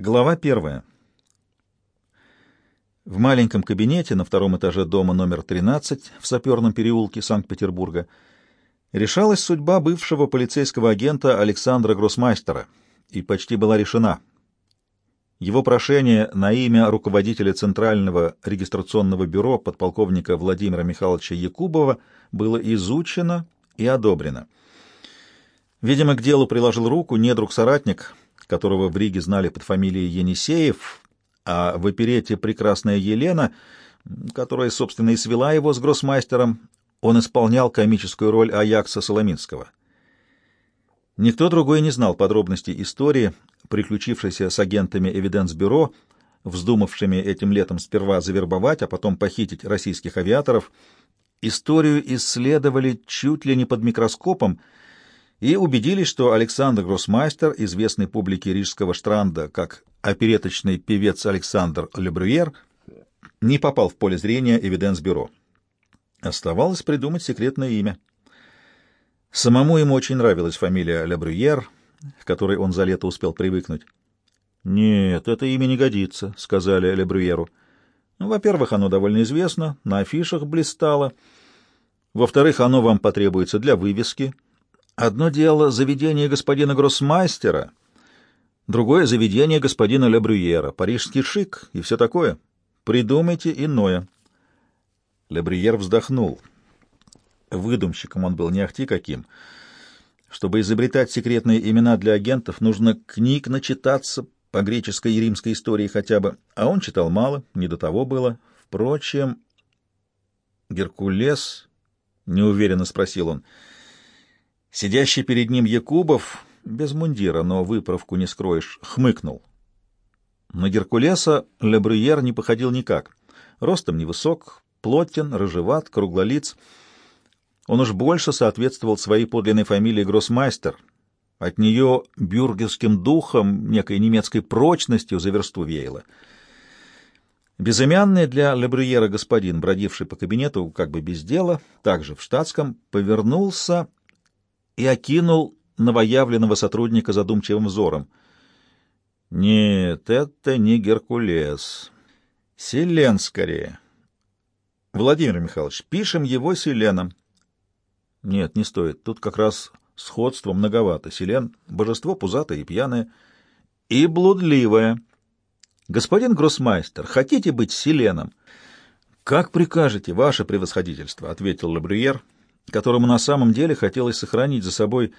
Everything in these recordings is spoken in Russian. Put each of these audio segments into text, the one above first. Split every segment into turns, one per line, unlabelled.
Глава первая. В маленьком кабинете на втором этаже дома номер 13 в Саперном переулке Санкт-Петербурга решалась судьба бывшего полицейского агента Александра Гроссмайстера и почти была решена. Его прошение на имя руководителя Центрального регистрационного бюро подполковника Владимира Михайловича Якубова было изучено и одобрено. Видимо, к делу приложил руку недруг-соратник — которого в Риге знали под фамилией Енисеев, а в оперете «Прекрасная Елена», которая, собственно, и свела его с гроссмайстером, он исполнял комическую роль Аякса Соломинского. Никто другой не знал подробностей истории, приключившейся с агентами Эвиденс-бюро, вздумавшими этим летом сперва завербовать, а потом похитить российских авиаторов. Историю исследовали чуть ли не под микроскопом — и убедились, что Александр Гроссмайстер, известный публике рижского штранда как опереточный певец Александр Лебрюер, не попал в поле зрения Эвиденс-бюро. Оставалось придумать секретное имя. Самому ему очень нравилась фамилия Лебрюер, к которой он за лето успел привыкнуть. «Нет, это имя не годится», — сказали Лебрюеру. Ну, «Во-первых, оно довольно известно, на афишах блистало. Во-вторых, оно вам потребуется для вывески». Одно дело — заведение господина Гроссмайстера, другое — заведение господина Лебрюера, парижский шик и все такое. Придумайте иное. Лебрюер вздохнул. Выдумщиком он был не ахти каким. Чтобы изобретать секретные имена для агентов, нужно книг начитаться по греческой и римской истории хотя бы, а он читал мало, не до того было. Впрочем, Геркулес, — неуверенно спросил он, — Сидящий перед ним Якубов, без мундира, но выправку не скроешь, хмыкнул. На Геркулеса Лебрюер не походил никак. Ростом невысок, плотен, рыжеват, круглолиц. Он уж больше соответствовал своей подлинной фамилии Гроссмайстер. От нее бюргерским духом, некой немецкой прочностью за версту веяло. Безымянный для Лебрюера господин, бродивший по кабинету как бы без дела, также в штатском, повернулся и окинул новоявленного сотрудника задумчивым взором. «Нет, это не Геркулес. Селен скорее. Владимир Михайлович, пишем его Селеном». «Нет, не стоит. Тут как раз сходство многовато. Селен — божество пузатое и пьяное, и блудливое. Господин гроссмайстер, хотите быть Селеном?» «Как прикажете, ваше превосходительство», — ответил Лабрюер, — которому на самом деле хотелось сохранить за собой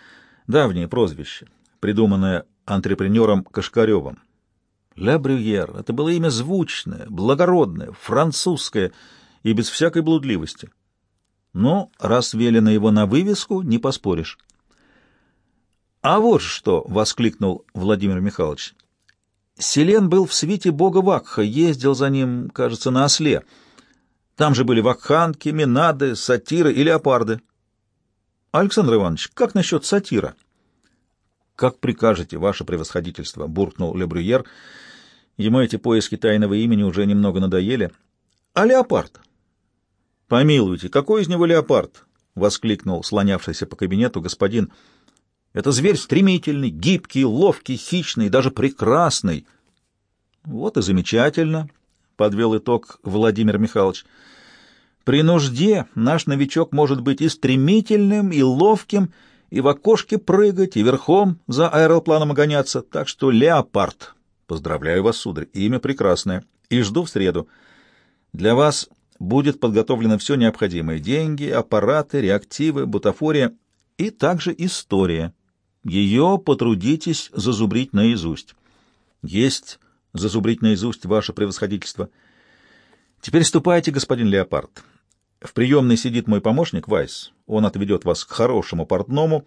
давнее прозвище, придуманное антрепренером Кашкаревым. Ля Брюер — это было имя звучное, благородное, французское и без всякой блудливости. Но раз велено его на вывеску, не поспоришь. — А вот что! — воскликнул Владимир Михайлович. Селен был в свите бога Вакха, ездил за ним, кажется, на осле — там же были вакханки, минады, сатиры и леопарды. Александр Иванович, как насчет сатира? Как прикажете, ваше превосходительство, буркнул Лебрюер. Ему эти поиски тайного имени уже немного надоели. А леопард? Помилуйте, какой из него леопард? воскликнул слонявшийся по кабинету господин. Это зверь стремительный, гибкий, ловкий, хищный, даже прекрасный. Вот и замечательно, подвел итог Владимир Михайлович. При нужде наш новичок может быть и стремительным, и ловким, и в окошке прыгать, и верхом за аэропланом гоняться, так что леопард. Поздравляю вас, сударь, имя прекрасное, и жду в среду. Для вас будет подготовлено все необходимое — деньги, аппараты, реактивы, бутафория и также история. Ее потрудитесь зазубрить наизусть. Есть зазубрить наизусть ваше превосходительство. Теперь ступайте, господин Леопард. В приемной сидит мой помощник Вайс. Он отведет вас к хорошему портному.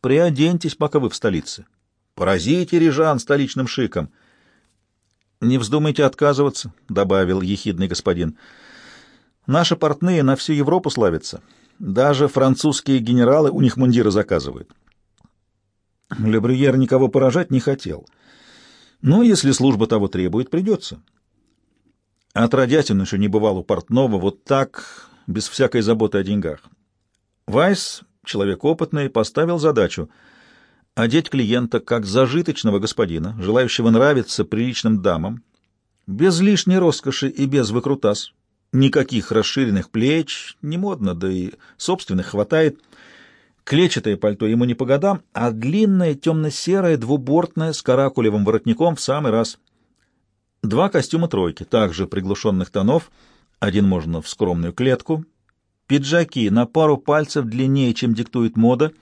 Приоденьтесь, пока вы в столице. Поразите рижан столичным шиком. Не вздумайте отказываться, — добавил ехидный господин. Наши портные на всю Европу славятся. Даже французские генералы у них мундиры заказывают. Лебрюер никого поражать не хотел. — но если служба того требует, придется. Отродясь он еще не бывал у портного вот так, без всякой заботы о деньгах. Вайс, человек опытный, поставил задачу одеть клиента как зажиточного господина, желающего нравиться приличным дамам, без лишней роскоши и без выкрутас. Никаких расширенных плеч, не модно, да и собственных хватает. Клетчатое пальто ему не по годам, а длинное темно-серое двубортное с каракулевым воротником в самый раз. Два костюма тройки, также приглушенных тонов, один можно в скромную клетку, пиджаки на пару пальцев длиннее, чем диктует мода.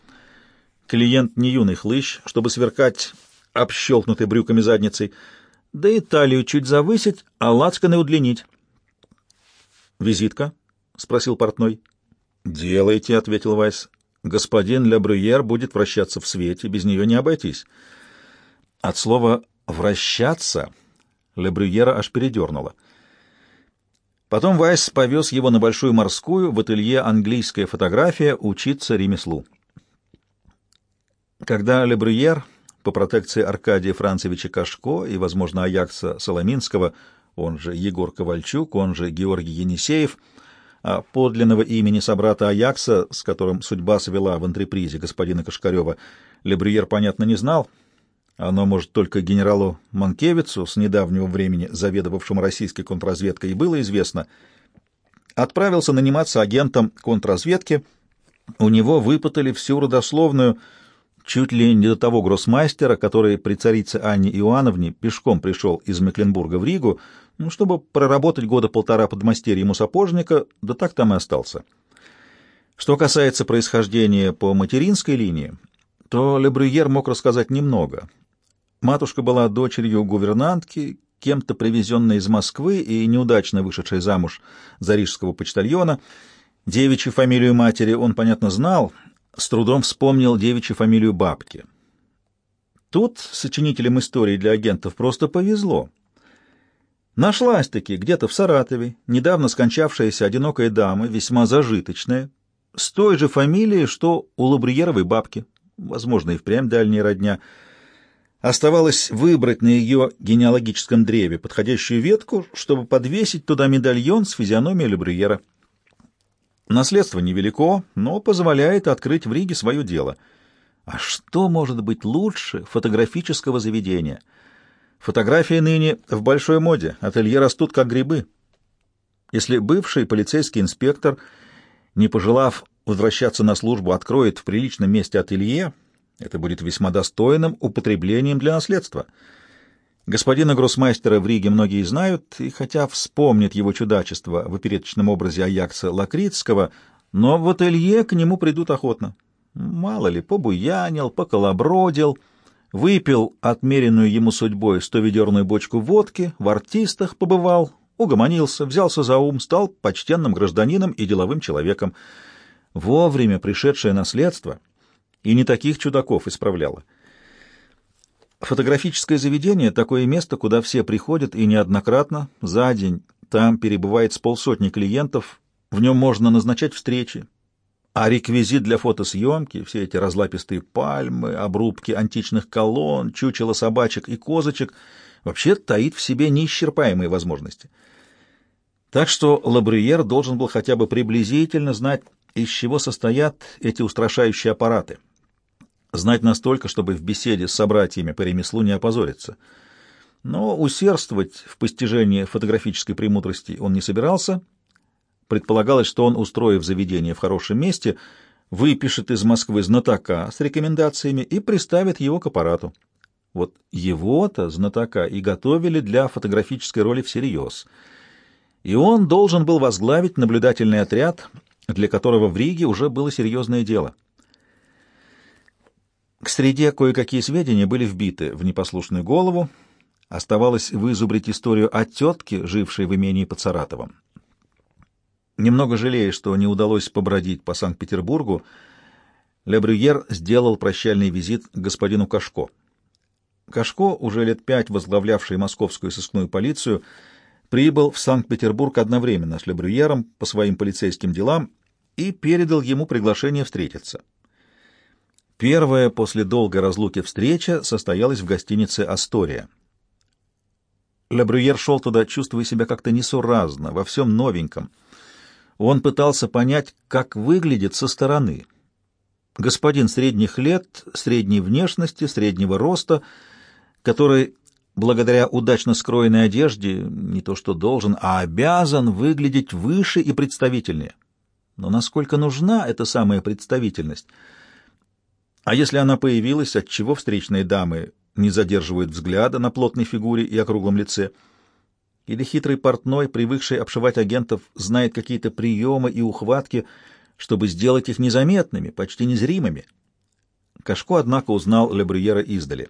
Клиент не юный хлыщ, чтобы сверкать общелкнутой брюками задницей, да и талию чуть завысить, а лацканы удлинить. «Визитка?» — спросил портной. «Делайте», — ответил Вайс. «Господин Ле Брюер будет вращаться в свете, без нее не обойтись». От слова «вращаться» Ле Брюера аж передернуло. Потом Вайс повез его на Большую морскую в ателье «Английская фотография» учиться ремеслу. Когда Ле Брюер по протекции Аркадия Францевича Кашко и, возможно, Аякса Соломинского — он же Егор Ковальчук, он же Георгий Енисеев, подлинного имени собрата Аякса, с которым судьба свела в антрепризе господина Кашкарева, Лебрюер, понятно, не знал. Оно, может, только генералу Манкевицу, с недавнего времени заведовавшему российской контрразведкой, и было известно. Отправился наниматься агентом контрразведки. У него выпытали всю родословную чуть ли не до того гроссмайстера, который при царице Анне Иоанновне пешком пришел из Мекленбурга в Ригу, ну, чтобы проработать года полтора под мастерьем у сапожника, да так там и остался. Что касается происхождения по материнской линии, то Лебрюер мог рассказать немного. Матушка была дочерью гувернантки, кем-то привезенной из Москвы и неудачно вышедшей замуж за рижского почтальона. Девичью фамилию матери он, понятно, знал, с трудом вспомнил девичью фамилию бабки. Тут сочинителям истории для агентов просто повезло. Нашлась-таки где-то в Саратове недавно скончавшаяся одинокая дама, весьма зажиточная, с той же фамилией, что у Лабриеровой бабки, возможно, и впрямь дальняя родня. Оставалось выбрать на ее генеалогическом древе подходящую ветку, чтобы подвесить туда медальон с физиономией Лабриера. Наследство невелико, но позволяет открыть в Риге свое дело. А что может быть лучше фотографического заведения — Фотографии ныне в большой моде, ателье растут как грибы. Если бывший полицейский инспектор, не пожелав возвращаться на службу, откроет в приличном месте ателье, это будет весьма достойным употреблением для наследства. Господина гроссмайстера в Риге многие знают, и хотя вспомнят его чудачество в опереточном образе Аякса Лакритского, но в ателье к нему придут охотно. Мало ли, побуянил, поколобродил — выпил отмеренную ему судьбой стоведерную бочку водки, в артистах побывал, угомонился, взялся за ум, стал почтенным гражданином и деловым человеком. Вовремя пришедшее наследство и не таких чудаков исправляло. Фотографическое заведение — такое место, куда все приходят и неоднократно, за день, там перебывает с полсотни клиентов, в нем можно назначать встречи, а реквизит для фотосъемки, все эти разлапистые пальмы, обрубки античных колонн, чучело собачек и козочек, вообще таит в себе неисчерпаемые возможности. Так что Лабрюер должен был хотя бы приблизительно знать, из чего состоят эти устрашающие аппараты. Знать настолько, чтобы в беседе с собратьями по ремеслу не опозориться. Но усердствовать в постижении фотографической премудрости он не собирался — Предполагалось, что он, устроив заведение в хорошем месте, выпишет из Москвы знатока с рекомендациями и приставит его к аппарату. Вот его-то, знатока, и готовили для фотографической роли всерьез. И он должен был возглавить наблюдательный отряд, для которого в Риге уже было серьезное дело. К среде кое-какие сведения были вбиты в непослушную голову. Оставалось вызубрить историю о тетке, жившей в имении под Саратовом. Немного жалея, что не удалось побродить по Санкт-Петербургу, Ле Брюер сделал прощальный визит к господину Кашко. Кашко, уже лет пять возглавлявший московскую сыскную полицию, прибыл в Санкт-Петербург одновременно с Ле Брюером по своим полицейским делам и передал ему приглашение встретиться. Первая после долгой разлуки встреча состоялась в гостинице «Астория». Ле Брюер шел туда, чувствуя себя как-то несуразно, во всем новеньком — он пытался понять, как выглядит со стороны. Господин средних лет, средней внешности, среднего роста, который, благодаря удачно скроенной одежде, не то что должен, а обязан выглядеть выше и представительнее. Но насколько нужна эта самая представительность? А если она появилась, отчего встречные дамы не задерживают взгляда на плотной фигуре и округлом лице? Или хитрый портной, привыкший обшивать агентов, знает какие-то приемы и ухватки, чтобы сделать их незаметными, почти незримыми? Кашко, однако, узнал Лебрюера издали.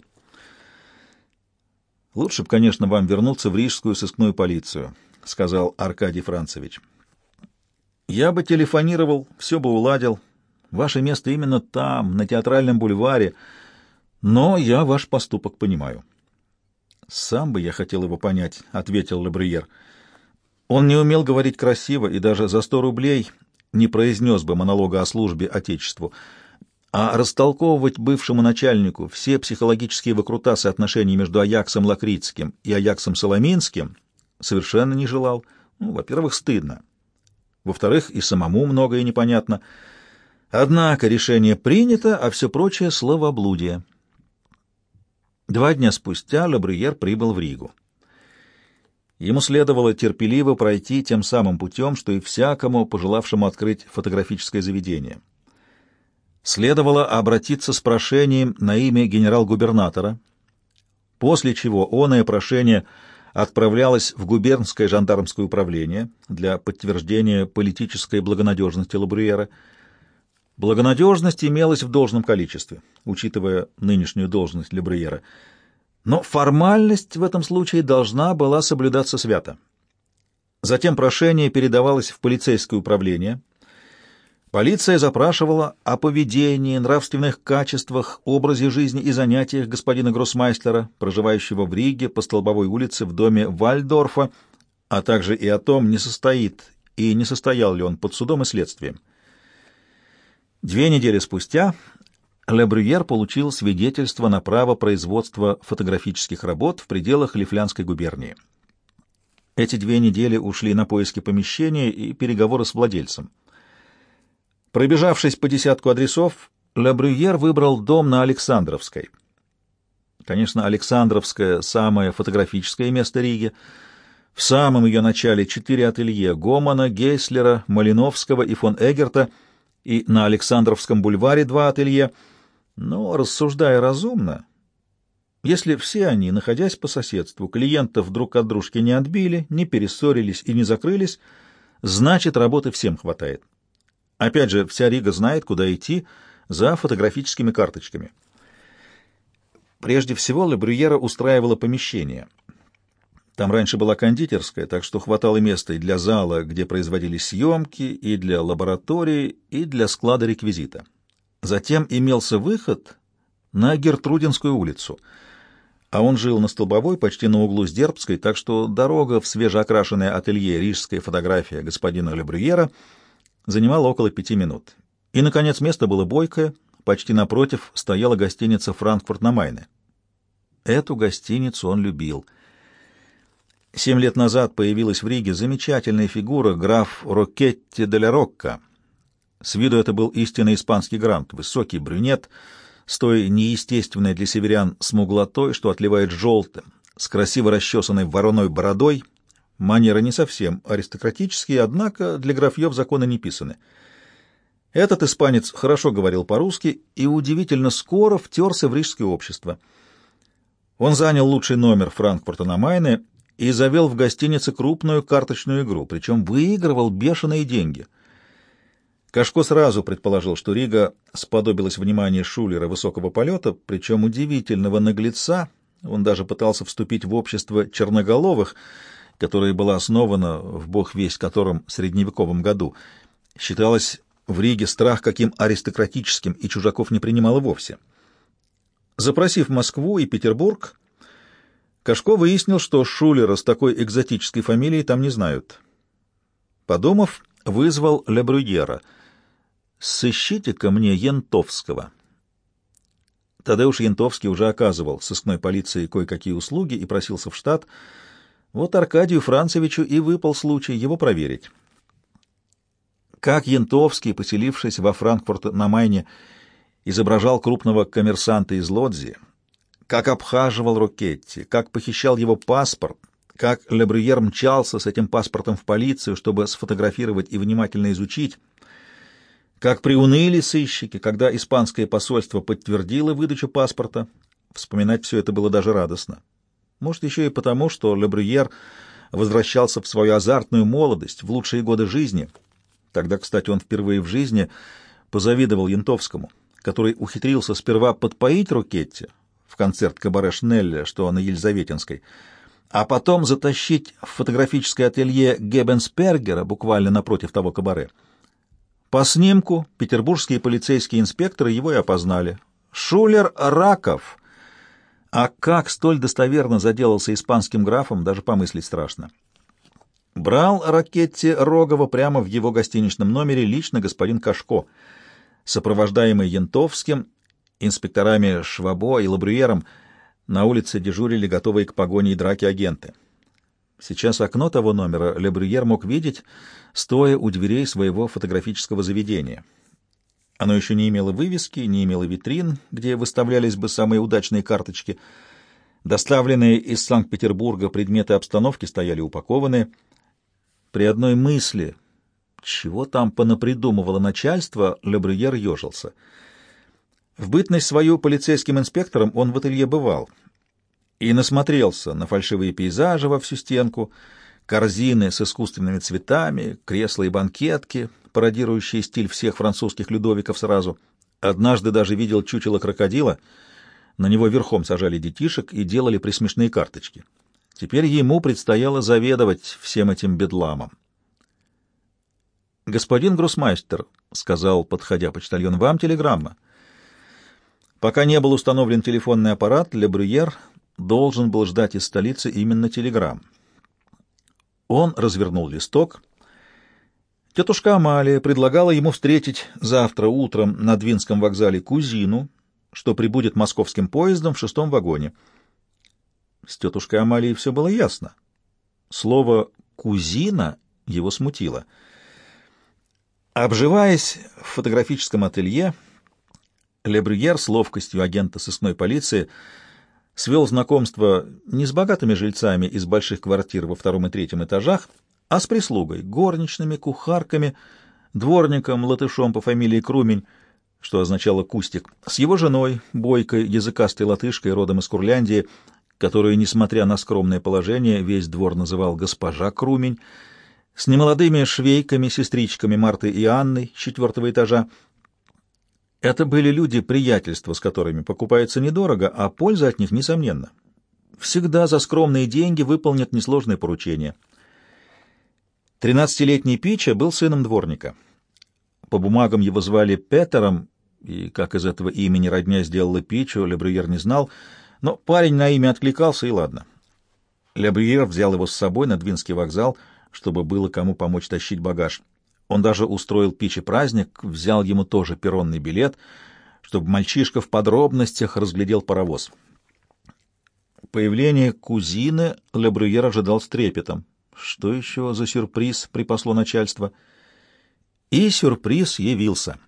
«Лучше бы, конечно, вам вернуться в рижскую сыскную полицию», — сказал Аркадий Францевич. «Я бы телефонировал, все бы уладил. Ваше место именно там, на театральном бульваре, но я ваш поступок понимаю». «Сам бы я хотел его понять», — ответил Лебрюер. Он не умел говорить красиво и даже за сто рублей не произнес бы монолога о службе Отечеству, а растолковывать бывшему начальнику все психологические выкрутасы отношений между Аяксом Лакритским и Аяксом Соломинским совершенно не желал. Ну, во-первых, стыдно. Во-вторых, и самому многое непонятно. Однако решение принято, а все прочее — словоблудие. Два дня спустя Лабрюер прибыл в Ригу. Ему следовало терпеливо пройти тем самым путем, что и всякому, пожелавшему открыть фотографическое заведение. Следовало обратиться с прошением на имя генерал-губернатора, после чего оное прошение отправлялось в губернское жандармское управление для подтверждения политической благонадежности Лабрюера — Благонадежность имелась в должном количестве, учитывая нынешнюю должность Лебрюера, но формальность в этом случае должна была соблюдаться свято. Затем прошение передавалось в полицейское управление. Полиция запрашивала о поведении, нравственных качествах, образе жизни и занятиях господина Гроссмайстера, проживающего в Риге по Столбовой улице в доме Вальдорфа, а также и о том, не состоит и не состоял ли он под судом и следствием. Две недели спустя Ле получил свидетельство на право производства фотографических работ в пределах Лифлянской губернии. Эти две недели ушли на поиски помещения и переговоры с владельцем. Пробежавшись по десятку адресов, Ле выбрал дом на Александровской. Конечно, Александровское — самое фотографическое место Риги. В самом ее начале четыре ателье — Гомана, Гейслера, Малиновского и фон Эгерта — и на Александровском бульваре два ателье, но, рассуждая разумно, если все они, находясь по соседству, клиентов друг от дружки не отбили, не перессорились и не закрылись, значит, работы всем хватает. Опять же, вся Рига знает, куда идти за фотографическими карточками. Прежде всего, Лебрюера устраивала помещение — там раньше была кондитерская, так что хватало места и для зала, где производились съемки, и для лаборатории, и для склада реквизита. Затем имелся выход на Гертрудинскую улицу, а он жил на Столбовой, почти на углу с Дербской, так что дорога в свежеокрашенное ателье «Рижская фотография» господина Лебрюера занимала около пяти минут. И, наконец, место было бойкое, почти напротив стояла гостиница «Франкфурт на Майне». Эту гостиницу он любил — Семь лет назад появилась в Риге замечательная фигура граф Рокетти де ля Рокко. С виду это был истинно испанский грант, высокий брюнет, с той неестественной для северян смуглотой, что отливает желтым, с красиво расчесанной вороной бородой. Манеры не совсем аристократические, однако для графьев законы не писаны. Этот испанец хорошо говорил по-русски и удивительно скоро втерся в рижское общество. Он занял лучший номер Франкфурта на Майне и завел в гостинице крупную карточную игру, причем выигрывал бешеные деньги. Кашко сразу предположил, что Рига сподобилась внимания Шулера высокого полета, причем удивительного наглеца, он даже пытался вступить в общество черноголовых, которое было основано в бог весть котором средневековом году. Считалось в Риге страх каким аристократическим и чужаков не принимало вовсе. Запросив Москву и Петербург, Кашко выяснил, что Шулера с такой экзотической фамилией там не знают. Подумав, вызвал Лебрюгера. «Сыщите-ка мне Янтовского». Тадеуш Янтовский уже оказывал сыскной полиции кое-какие услуги и просился в штат. Вот Аркадию Францевичу и выпал случай его проверить. Как Янтовский, поселившись во Франкфурт на Майне, изображал крупного коммерсанта из Лодзи, как обхаживал Рокетти, как похищал его паспорт, как Лебрюер мчался с этим паспортом в полицию, чтобы сфотографировать и внимательно изучить, как приуныли сыщики, когда испанское посольство подтвердило выдачу паспорта. Вспоминать все это было даже радостно. Может, еще и потому, что Лебрюер возвращался в свою азартную молодость, в лучшие годы жизни. Тогда, кстати, он впервые в жизни позавидовал Янтовскому, который ухитрился сперва подпоить Рокетти в концерт кабаре Шнелля, что на Елизаветинской, а потом затащить в фотографическое ателье Геббенсбергера буквально напротив того кабаре. По снимку петербургские полицейские инспекторы его и опознали. Шулер Раков. А как столь достоверно заделался испанским графом, даже помыслить страшно. Брал Ракетти Рогова прямо в его гостиничном номере лично господин Кашко, сопровождаемый Янтовским, инспекторами Швабо и Лабрюером, на улице дежурили готовые к погоне и драке агенты. Сейчас окно того номера Лебрюер мог видеть, стоя у дверей своего фотографического заведения. Оно еще не имело вывески, не имело витрин, где выставлялись бы самые удачные карточки. Доставленные из Санкт-Петербурга предметы обстановки стояли упакованные. При одной мысли, чего там понапридумывало начальство, Лебрюер ежился. В бытность свою полицейским инспектором он в ателье бывал — и насмотрелся на фальшивые пейзажи во всю стенку, корзины с искусственными цветами, кресла и банкетки, пародирующие стиль всех французских Людовиков сразу. Однажды даже видел чучело крокодила, на него верхом сажали детишек и делали присмешные карточки. Теперь ему предстояло заведовать всем этим бедламом. «Господин Гроссмайстер», — сказал, подходя почтальон, — «вам телеграмма». Пока не был установлен телефонный аппарат, Лебрюер должен был ждать из столицы именно телеграмм. Он развернул листок. Тетушка Амалия предлагала ему встретить завтра утром на Двинском вокзале кузину, что прибудет московским поездом в шестом вагоне. С тетушкой Амалией все было ясно. Слово «кузина» его смутило. Обживаясь в фотографическом ателье, Лебрюер с ловкостью агента сыскной полиции — свел знакомство не с богатыми жильцами из больших квартир во втором и третьем этажах, а с прислугой, горничными, кухарками, дворником, латышом по фамилии Крумень, что означало «кустик», с его женой, бойкой, языкастой латышкой, родом из Курляндии, которую, несмотря на скромное положение, весь двор называл «госпожа Крумень», с немолодыми швейками, сестричками Мартой и Анной с четвертого этажа, это были люди, приятельства с которыми покупаются недорого, а польза от них несомненна. Всегда за скромные деньги выполнят несложные поручения. Тринадцатилетний Пича был сыном дворника. По бумагам его звали Петером, и как из этого имени родня сделала Пичу, Лебрюер не знал, но парень на имя откликался, и ладно. Лебрюер взял его с собой на Двинский вокзал, чтобы было кому помочь тащить багаж. Он даже устроил Пичи праздник, взял ему тоже перронный билет, чтобы мальчишка в подробностях разглядел паровоз. Появление кузины Лебрюер ожидал с трепетом. Что еще за сюрприз припасло начальство? И сюрприз явился.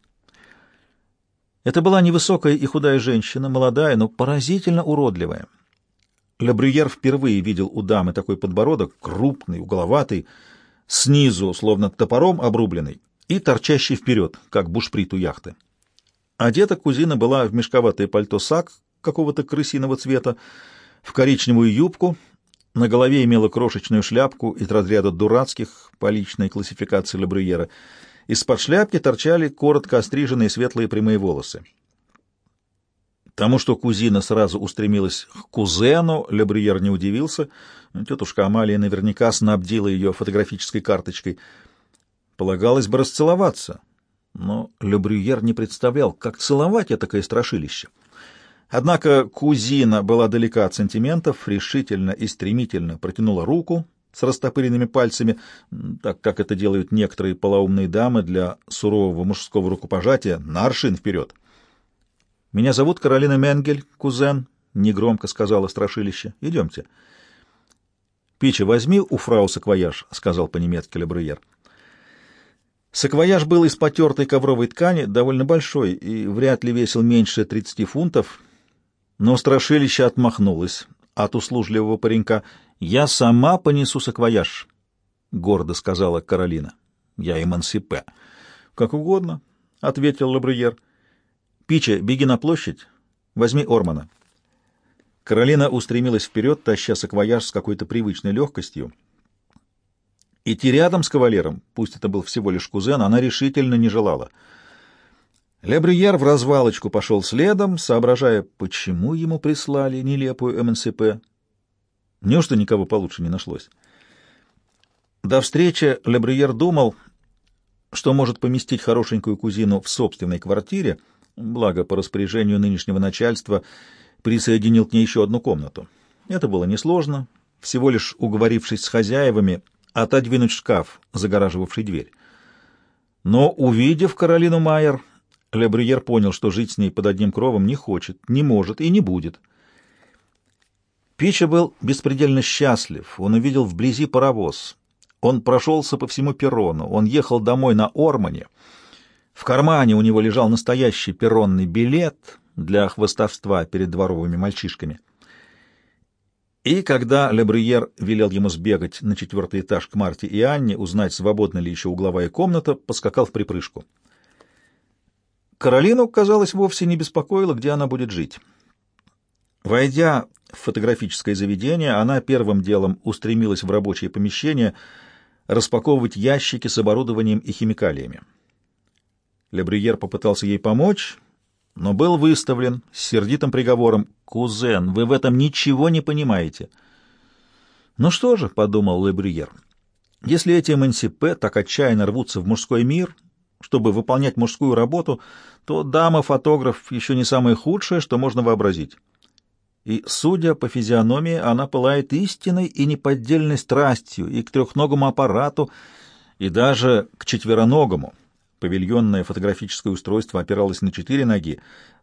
Это была невысокая и худая женщина, молодая, но поразительно уродливая. Лебрюер впервые видел у дамы такой подбородок, крупный, угловатый, снизу, словно топором обрубленный, и торчащий вперед, как бушприт у яхты. Одета кузина была в мешковатое пальто-сак какого-то крысиного цвета, в коричневую юбку, на голове имела крошечную шляпку из разряда дурацких по личной классификации Лабрюера. Из-под шляпки торчали коротко остриженные светлые прямые волосы. Тому, что кузина сразу устремилась к кузену, Лебрюер не удивился. Тетушка Амалия наверняка снабдила ее фотографической карточкой. Полагалось бы расцеловаться, но Лебрюер не представлял, как целовать такое страшилище. Однако кузина была далека от сантиментов, решительно и стремительно протянула руку с растопыренными пальцами, так как это делают некоторые полоумные дамы для сурового мужского рукопожатия, на аршин вперед. «Меня зовут Каролина Менгель, кузен», — негромко сказала страшилище. «Идемте». «Пича, возьми у фрау саквояж», — сказал по-немецки Лебрюер. Саквояж был из потертой ковровой ткани, довольно большой и вряд ли весил меньше 30 фунтов, но страшилище отмахнулось от услужливого паренька. «Я сама понесу саквояж», — гордо сказала Каролина. «Я эмансипе». «Как угодно», — ответил Лабрюер. «Пича, беги на площадь, возьми Ормана». Каролина устремилась вперед, таща саквояж с какой-то привычной легкостью. Идти рядом с кавалером, пусть это был всего лишь кузен, она решительно не желала. Лебрюер в развалочку пошел следом, соображая, почему ему прислали нелепую МНСП. Неужто никого получше не нашлось? До встречи Лебрюер думал, что может поместить хорошенькую кузину в собственной квартире, благо по распоряжению нынешнего начальства присоединил к ней еще одну комнату. Это было несложно, всего лишь уговорившись с хозяевами отодвинуть шкаф, загораживавший дверь. Но, увидев Каролину Майер, Лебрюер понял, что жить с ней под одним кровом не хочет, не может и не будет. Пича был беспредельно счастлив. Он увидел вблизи паровоз. Он прошелся по всему перрону. Он ехал домой на Ормане. В кармане у него лежал настоящий перронный билет для хвостовства перед дворовыми мальчишками. И когда Лебрюер велел ему сбегать на четвертый этаж к Марте и Анне, узнать, свободна ли еще угловая комната, поскакал в припрыжку. Каролину, казалось, вовсе не беспокоило, где она будет жить. Войдя в фотографическое заведение, она первым делом устремилась в рабочее помещение распаковывать ящики с оборудованием и химикалиями. Лебрюер попытался ей помочь, но был выставлен с сердитым приговором «Кузен, вы в этом ничего не понимаете». «Ну что же», — подумал Лебрюер, — «если эти МНСП так отчаянно рвутся в мужской мир, чтобы выполнять мужскую работу, то дама-фотограф еще не самое худшее, что можно вообразить». И, судя по физиономии, она пылает истинной и неподдельной страстью и к трехногому аппарату, и даже к четвероногому — Павильонное фотографическое устройство опиралось на четыре ноги,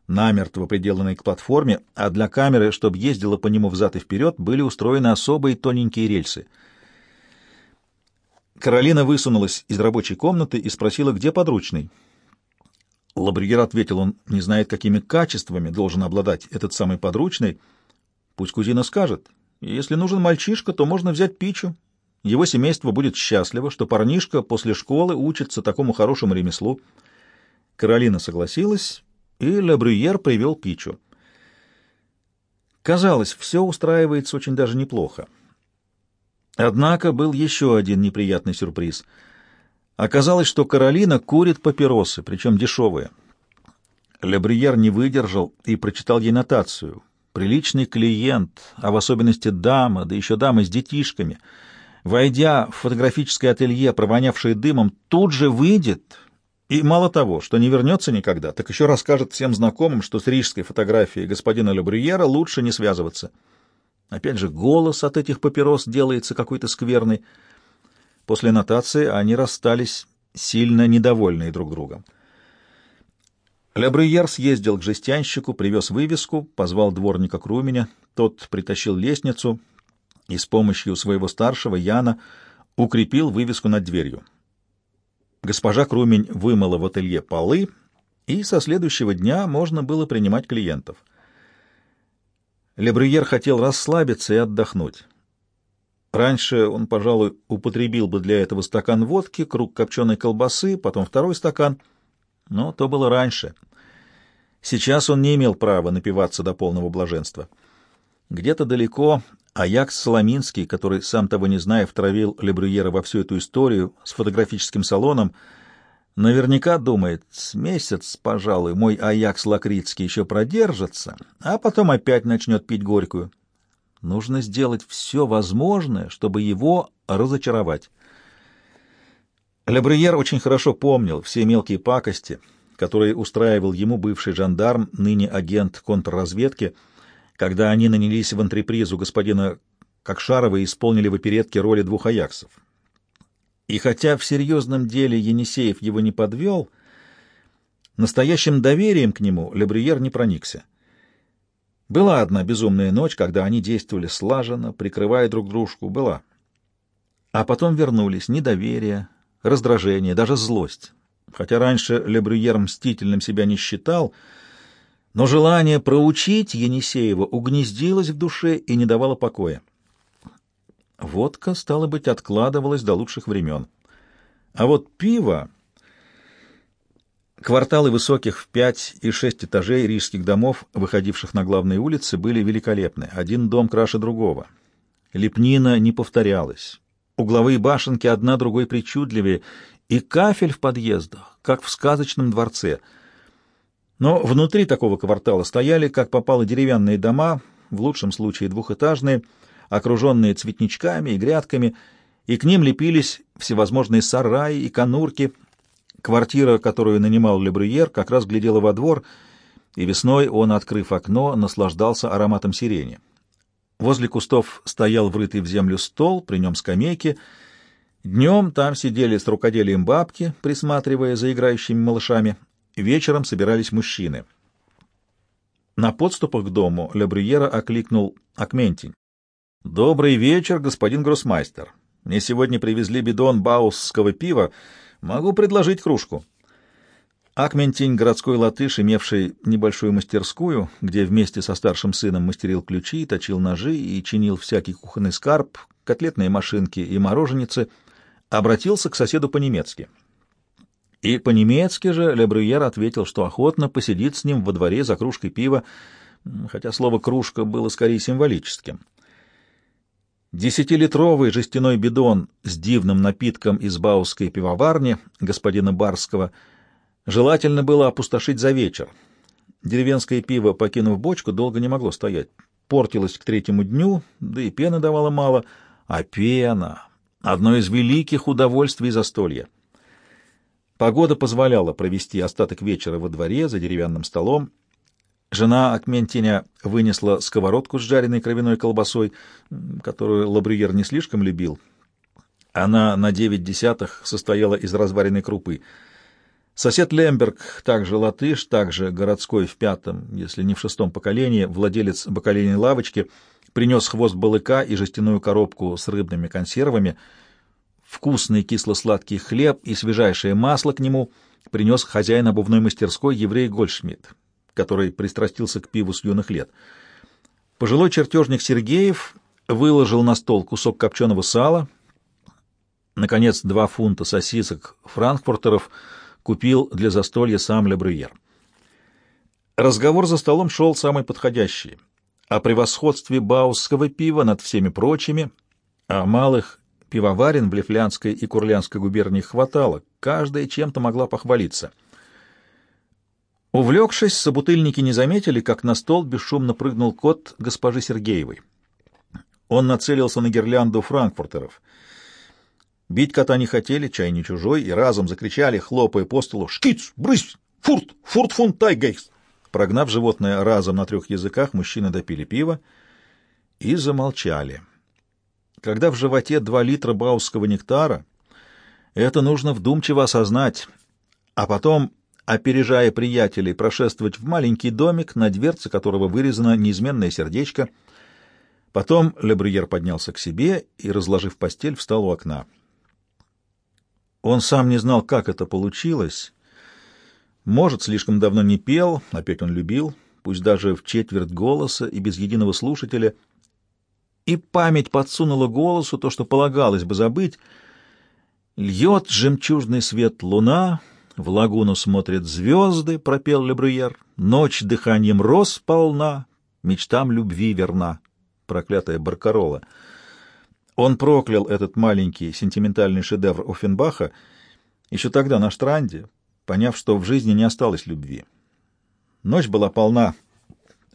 намертво приделанные к платформе, а для камеры, чтобы ездила по нему взад и вперед, были устроены особые тоненькие рельсы. Каролина высунулась из рабочей комнаты и спросила, где подручный. Лабригер ответил, он не знает, какими качествами должен обладать этот самый подручный. Пусть кузина скажет. Если нужен мальчишка, то можно взять Пичу, его семейство будет счастливо, что парнишка после школы учится такому хорошему ремеслу. Каролина согласилась, и Лебрюер привел Пичу. Казалось, все устраивается очень даже неплохо. Однако был еще один неприятный сюрприз. Оказалось, что Каролина курит папиросы, причем дешевые. Лебрюер не выдержал и прочитал ей нотацию. Приличный клиент, а в особенности дама, да еще дама с детишками — войдя в фотографическое ателье, провонявшее дымом, тут же выйдет и мало того, что не вернется никогда, так еще расскажет всем знакомым, что с рижской фотографией господина Лебрюера лучше не связываться. Опять же, голос от этих папирос делается какой-то скверный. После нотации они расстались сильно недовольные друг другом. Лебрюер съездил к жестянщику, привез вывеску, позвал дворника Круменя, тот притащил лестницу, и с помощью своего старшего Яна укрепил вывеску над дверью. Госпожа Крумень вымыла в ателье полы, и со следующего дня можно было принимать клиентов. Лебрюер хотел расслабиться и отдохнуть. Раньше он, пожалуй, употребил бы для этого стакан водки, круг копченой колбасы, потом второй стакан, но то было раньше. Сейчас он не имел права напиваться до полного блаженства. Где-то далеко Аякс Соломинский, который, сам того не зная, втравил Лебрюера во всю эту историю с фотографическим салоном, наверняка думает, с месяц, пожалуй, мой Аякс Лакритский еще продержится, а потом опять начнет пить горькую. Нужно сделать все возможное, чтобы его разочаровать. Лебрюер очень хорошо помнил все мелкие пакости, которые устраивал ему бывший жандарм, ныне агент контрразведки — когда они нанялись в антрепризу господина Кокшарова и исполнили в оперетке роли двух аяксов. И хотя в серьезном деле Енисеев его не подвел, настоящим доверием к нему Лебриер не проникся. Была одна безумная ночь, когда они действовали слаженно, прикрывая друг дружку, была. А потом вернулись недоверие, раздражение, даже злость. Хотя раньше Лебрюер мстительным себя не считал, но желание проучить Енисеева угнездилось в душе и не давало покоя. Водка, стало быть, откладывалась до лучших времен. А вот пиво... Кварталы высоких в пять и шесть этажей рижских домов, выходивших на главные улицы, были великолепны. Один дом краше другого. Лепнина не повторялась. Угловые башенки одна другой причудливее, и кафель в подъездах, как в сказочном дворце. Но внутри такого квартала стояли, как попало, деревянные дома, в лучшем случае двухэтажные, окруженные цветничками и грядками, и к ним лепились всевозможные сараи и конурки. Квартира, которую нанимал Лебрюер, как раз глядела во двор, и весной он, открыв окно, наслаждался ароматом сирени. Возле кустов стоял врытый в землю стол, при нем скамейки. Днем там сидели с рукоделием бабки, присматривая за играющими малышами. Вечером собирались мужчины. На подступах к дому Лебрюера окликнул Акментень. «Добрый вечер, господин гроссмайстер. Мне сегодня привезли бидон баусского пива. Могу предложить кружку». Акментень, городской латыш, имевший небольшую мастерскую, где вместе со старшим сыном мастерил ключи, точил ножи и чинил всякий кухонный скарб, котлетные машинки и мороженицы, обратился к соседу по-немецки. И по-немецки же Лебрюер ответил, что охотно посидит с ним во дворе за кружкой пива, хотя слово «кружка» было скорее символическим. Десятилитровый жестяной бидон с дивным напитком из баусской пивоварни господина Барского желательно было опустошить за вечер. Деревенское пиво, покинув бочку, долго не могло стоять. Портилось к третьему дню, да и пены давала мало. А пена — одно из великих удовольствий застолья. Погода позволяла провести остаток вечера во дворе за деревянным столом, Жена Акментиня вынесла сковородку с жареной кровяной колбасой, которую Лабрюер не слишком любил. Она на девять десятых состояла из разваренной крупы. Сосед Лемберг, также латыш, также городской в пятом, если не в шестом поколении, владелец бакалейной лавочки, принес хвост балыка и жестяную коробку с рыбными консервами, вкусный кисло-сладкий хлеб и свежайшее масло к нему принес хозяин обувной мастерской еврей Гольдшмидт который пристрастился к пиву с юных лет. Пожилой чертежник Сергеев выложил на стол кусок копченого сала, наконец, два фунта сосисок франкфуртеров купил для застолья сам Лебрюер. Разговор за столом шел самый подходящий о превосходстве баусского пива над всеми прочими, а малых пивоварен в Лифлянской и Курлянской губернии хватало, каждая чем-то могла похвалиться — Увлекшись, собутыльники не заметили, как на стол бесшумно прыгнул кот госпожи Сергеевой. Он нацелился на гирлянду франкфуртеров. Бить кота не хотели, чай не чужой, и разом закричали, хлопая по столу «Шкиц! Брысь! Фурт! Фурт фун тайгейс!» Прогнав животное разом на трех языках, мужчины допили пиво и замолчали. Когда в животе два литра баусского нектара, это нужно вдумчиво осознать, а потом опережая приятелей, прошествовать в маленький домик, на дверце которого вырезано неизменное сердечко. Потом Лебрюер поднялся к себе и, разложив постель, встал у окна. Он сам не знал, как это получилось. Может, слишком давно не пел, опять он любил, пусть даже в четверть голоса и без единого слушателя. И память подсунула голосу то, что полагалось бы забыть. Льет жемчужный свет луна, в лагуну смотрят звезды, — пропел Лебрюер. Ночь дыханием роз полна, мечтам любви верна. Проклятая Баркарола. Он проклял этот маленький сентиментальный шедевр Оффенбаха еще тогда на штранде, поняв, что в жизни не осталось любви. Ночь была полна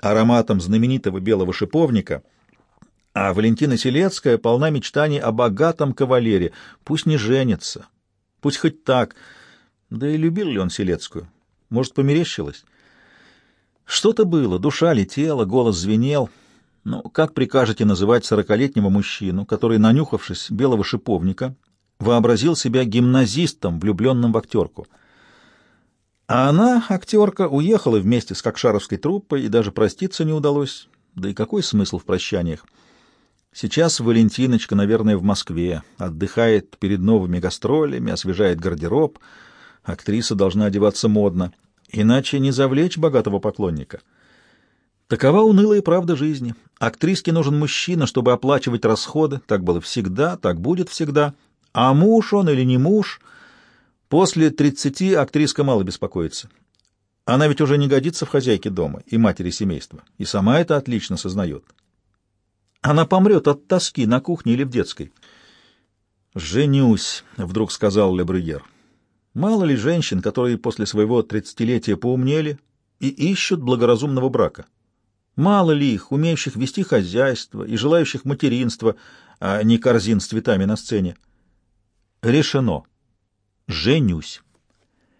ароматом знаменитого белого шиповника, а Валентина Селецкая полна мечтаний о богатом кавалере. Пусть не женится, пусть хоть так — да и любил ли он Селецкую? Может, померещилось? Что-то было, душа летела, голос звенел. Ну, как прикажете называть сорокалетнего мужчину, который, нанюхавшись белого шиповника, вообразил себя гимназистом, влюбленным в актерку? А она, актерка, уехала вместе с Кокшаровской труппой, и даже проститься не удалось. Да и какой смысл в прощаниях? Сейчас Валентиночка, наверное, в Москве, отдыхает перед новыми гастролями, освежает гардероб. Актриса должна одеваться модно, иначе не завлечь богатого поклонника. Такова унылая правда жизни. Актриске нужен мужчина, чтобы оплачивать расходы. Так было всегда, так будет всегда. А муж он или не муж, после тридцати актриска мало беспокоится. Она ведь уже не годится в хозяйке дома и матери семейства, и сама это отлично сознает. Она помрет от тоски на кухне или в детской. «Женюсь», — вдруг сказал Лебрюер. «Мало ли женщин, которые после своего тридцатилетия поумнели и ищут благоразумного брака? Мало ли их, умеющих вести хозяйство и желающих материнства, а не корзин с цветами на сцене? Решено. Женюсь».